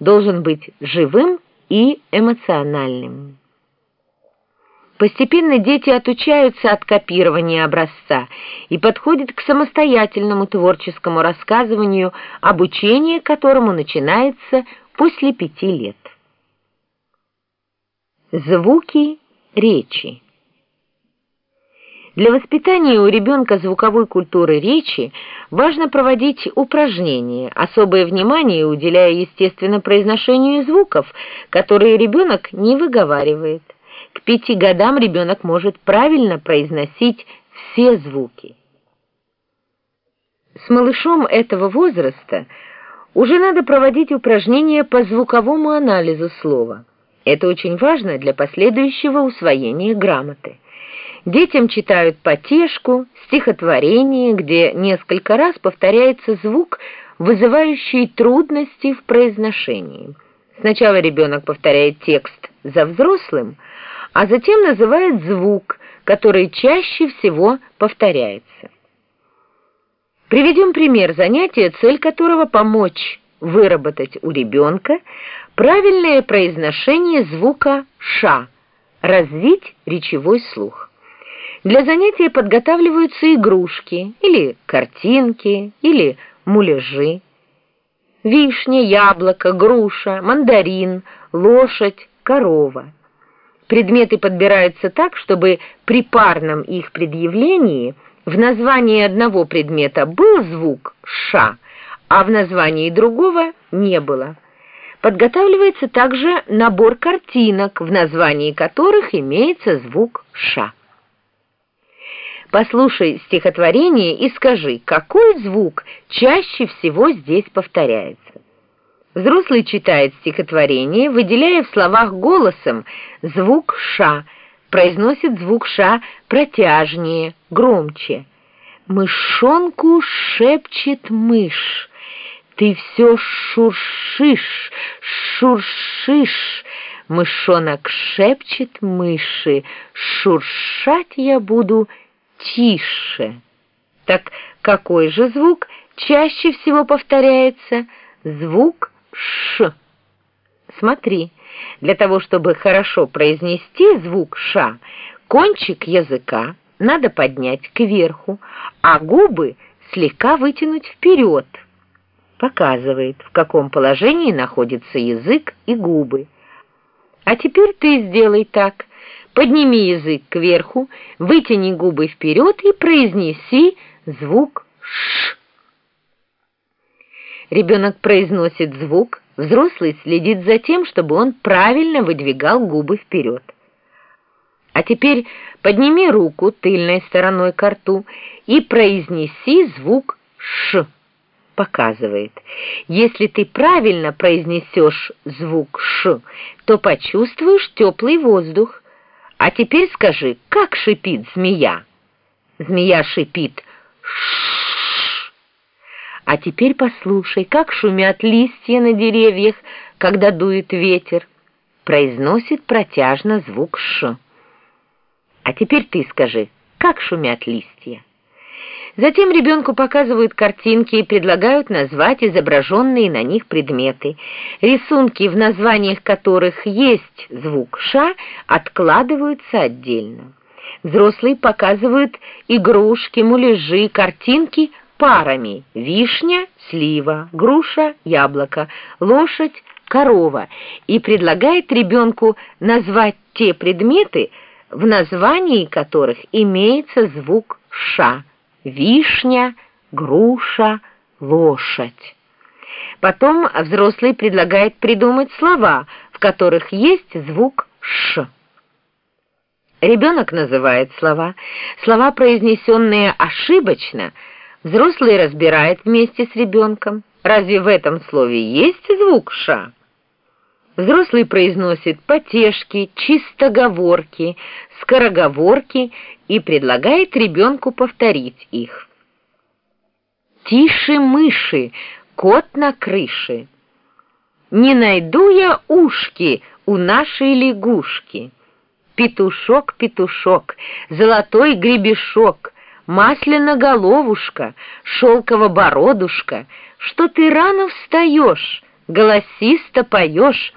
должен быть живым и эмоциональным. Постепенно дети отучаются от копирования образца и подходят к самостоятельному творческому рассказыванию, обучение которому начинается после пяти лет. Звуки речи Для воспитания у ребенка звуковой культуры речи важно проводить упражнения, особое внимание уделяя естественно произношению звуков, которые ребенок не выговаривает. К пяти годам ребенок может правильно произносить все звуки. С малышом этого возраста уже надо проводить упражнения по звуковому анализу слова. Это очень важно для последующего усвоения грамоты. Детям читают потешку, стихотворение, где несколько раз повторяется звук, вызывающий трудности в произношении. Сначала ребенок повторяет текст за взрослым, а затем называет звук, который чаще всего повторяется. Приведем пример занятия, цель которого помочь выработать у ребенка правильное произношение звука «ша», развить речевой слух. Для занятия подготавливаются игрушки или картинки или муляжи. Вишня, яблоко, груша, мандарин, лошадь, корова. Предметы подбираются так, чтобы при парном их предъявлении в названии одного предмета был звук «ша», а в названии другого не было. Подготавливается также набор картинок, в названии которых имеется звук «ша». Послушай стихотворение и скажи, какой звук чаще всего здесь повторяется. Взрослый читает стихотворение, выделяя в словах голосом звук «ша», произносит звук «ша» протяжнее, громче. «Мышонку шепчет мышь, ты все шуршишь, шуршишь». Мышонок шепчет мыши, шуршать я буду тише. Так какой же звук чаще всего повторяется? Звук «ш». Смотри, для того, чтобы хорошо произнести звук «ша», кончик языка надо поднять кверху, а губы слегка вытянуть вперед. Показывает, в каком положении находится язык и губы. А теперь ты сделай так. Подними язык кверху, вытяни губы вперед и произнеси звук «ш». Ребенок произносит звук, взрослый следит за тем, чтобы он правильно выдвигал губы вперед. А теперь подними руку тыльной стороной к рту и произнеси звук «ш». Показывает. Если ты правильно произнесешь звук «ш», то почувствуешь теплый воздух. А теперь скажи, как шипит змея? Змея шипит «ш». А теперь послушай, как шумят листья на деревьях, когда дует ветер. Произносит протяжно звук «ш». А теперь ты скажи, как шумят листья. Затем ребенку показывают картинки и предлагают назвать изображенные на них предметы. Рисунки, в названиях которых есть звук «ша», откладываются отдельно. Взрослые показывают игрушки, муляжи, картинки – парами вишня, слива, груша, яблоко, лошадь, корова и предлагает ребенку назвать те предметы, в названии которых имеется звук «ша» — вишня, груша, лошадь. Потом взрослый предлагает придумать слова, в которых есть звук «ш». Ребенок называет слова. Слова, произнесенные ошибочно — Взрослый разбирает вместе с ребенком. Разве в этом слове есть звук «ша»? Взрослый произносит потешки, чистоговорки, скороговорки и предлагает ребенку повторить их. «Тише мыши, кот на крыше. Не найду я ушки у нашей лягушки. Петушок, петушок, золотой гребешок — масляно-головушка, шелково-бородушка, что ты рано встаешь, голосисто поешь,